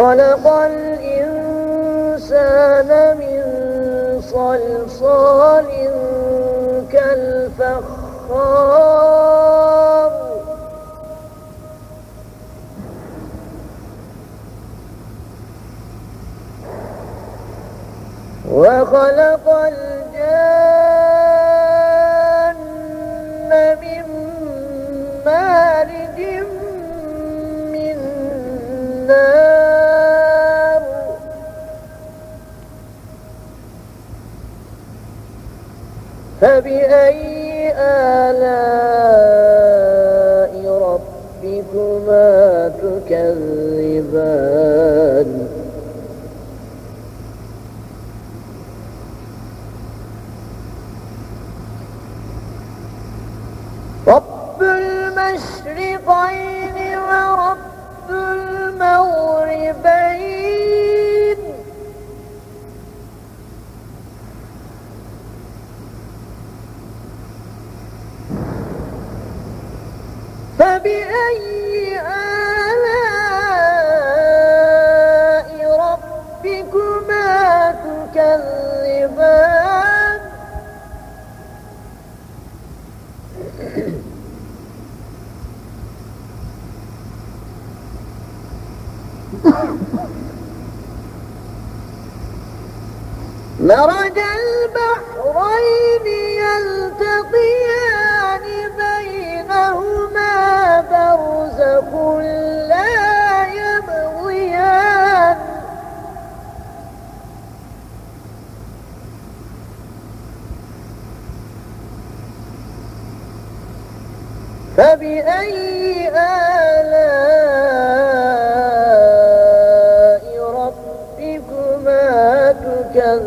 خلق الإنسان من صلصال كالفخار. وخلق الجن من مارج فبأي آلاء ربكما تكذبان؟ رب المشرقين فبأي آلاء ربكما تكذبان؟ مرج البحرين يلتقيان فبأي آلاء ربكما تكذبان؟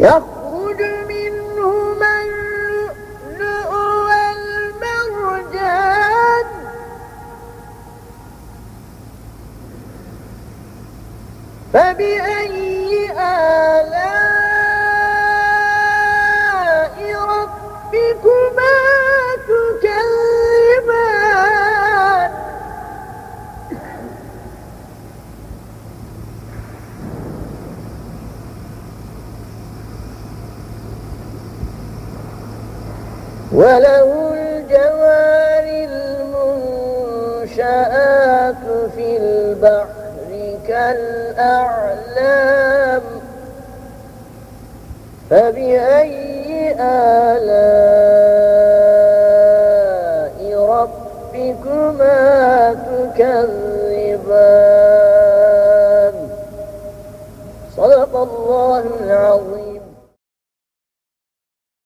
يخرج فبأي آلاء ربكما تكذبان؟ وله الجوار المنشآت في البحر. كالأعلام فبأي آلاء